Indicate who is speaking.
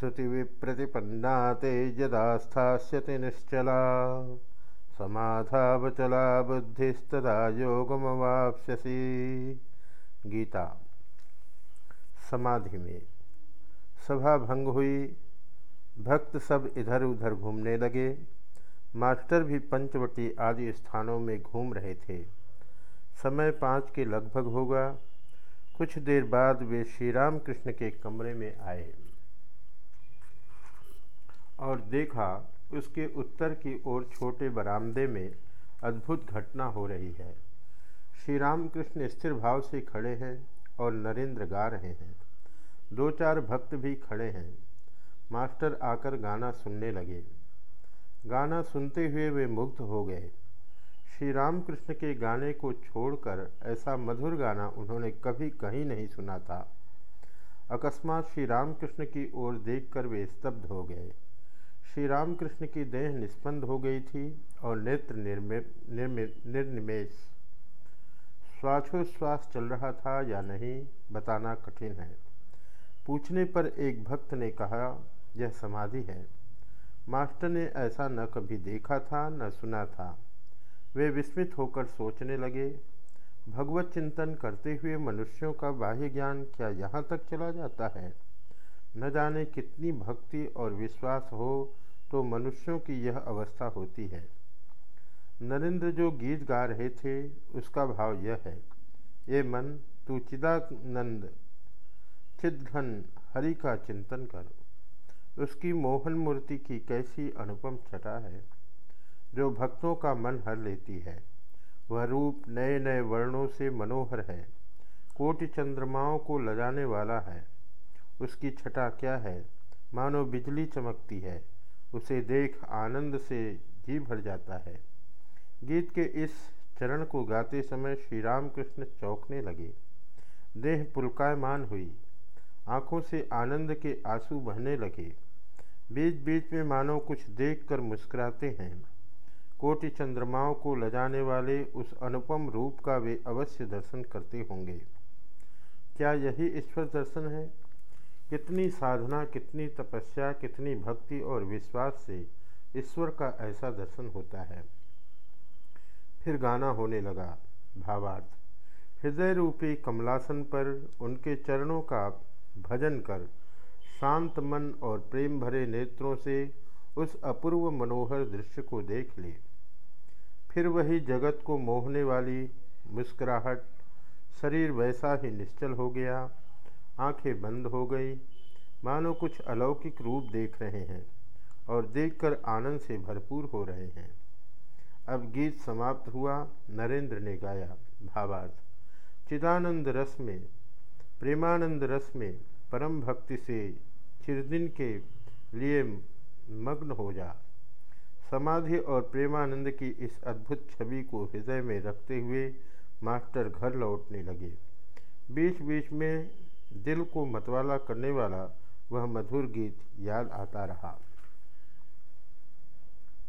Speaker 1: श्रुति विप्रतिपन्ना ते यदा निश्चला। समाधावचला बुद्धिस्तदा योगमवाप्स्यसि। गीता। समाधि में। सभा भंग हुई। भक्त सब इधर उधर घूमने लगे। मास्टर भी पंचवटी आदि स्थानों में घूम रहे थे। समय पाँच के लगभग होगा। कुछ देर बाद वे श्री राम कृष्ण के कमरे में आए। और देखा उसके उत्तर की ओर छोटे बरामदे में अद्भुत घटना हो रही है। श्री राम कृष्ण स्थिर भाव से खड़े हैं और नरेंद्र गा रहे हैं। दो चार भक्त भी खड़े हैं। मास्टर आकर गाना सुनने लगे। गाना सुनते हुए वे मुग्ध हो गए। श्री रामकृष्ण के गाने को छोड़कर ऐसा मधुर गाना उन्होंने कभी कहीं नहीं सुना था। अकस्मात श्री रामकृष्ण की ओर देखकर वे स्तब्ध हो गए। श्री रामकृष्ण की देह निष्पन्द हो गई थी और नेत्र निर्निमेश। श्वासोश्वास चल रहा था या नहीं, बताना कठिन है। पूछने पर एक भक्त ने कहा, यह समाधि है। मास्टर ने ऐसा न कभी देखा था, न सुना था वे विस्मित होकर सोचने लगे, भगवत चिंतन करते हुए मनुष्यों का बाह्य ज्ञान क्या यहाँ तक चला जाता है? न जाने कितनी भक्ति और विश्वास हो तो मनुष्यों की यह अवस्था होती है। नरेंद्र जो गीत गा रहे थे, उसका भाव यह है ये मन, तू चिदानंद, चिदघन, हरि का चिंतन कर। उसकी मोहन मूर्ति की कैसी अनुपम छटा है, जो भक्तों का मन हर लेती है। वह रूप नए नए वर्णों से मनोहर है, कोटि चंद्रमाओं को लजाने वाला है। उसकी छटा क्या है? मानो बिजली चमकती है, उसे देख आनंद से जी भर जाता है। गीत के इस चरण को गाते समय श्री राम कृष्ण चौंकने लगे। देह पुलकायमान हुई। आँखों से आनंद के आँसू बहने लगे। बीच बीच में मानो कुछ देखकर मुस्कुराते हैं। कोटि चंद्रमाओं को लजाने वाले उस अनुपम रूप का वे अवश्य दर्शन करते होंगे। क्या यही ईश्वर दर्शन है? कितनी साधना, कितनी तपस्या, कितनी भक्ति और विश्वास से ईश्वर का ऐसा दर्शन होता है। फिर गाना होने लगा, भावार्थ। हृदय रूपी कमलासन पर उनके चरणों का भजन कर, शांत मन और प्रेम भरे नेत्रों से उस अपूर्व मनोहर दृश्य को देख ले। फिर वही जगत को मोहने वाली मुस्कुराहट, शरीर वैसा ही निश्चल हो गया आँखें बंद हो गई। मानो कुछ अलौकिक रूप देख रहे हैं और देखकर आनंद से भरपूर हो रहे हैं। अब गीत समाप्त हुआ, नरेंद्र ने गाया, भावार्थ। चिदानंद रस में, प्रेमानंद रस में, परम भक्ति से चिरदिन के लिए मग्न हो जा। समाधि और प्रेमानंद की इस अद्भुत छवि को हृदय में रखते हुए मास्टर घर लौटने लगे। बीच बीच में दिल को मतवाला करने वाला वह मधुर गीत याद आता रहा।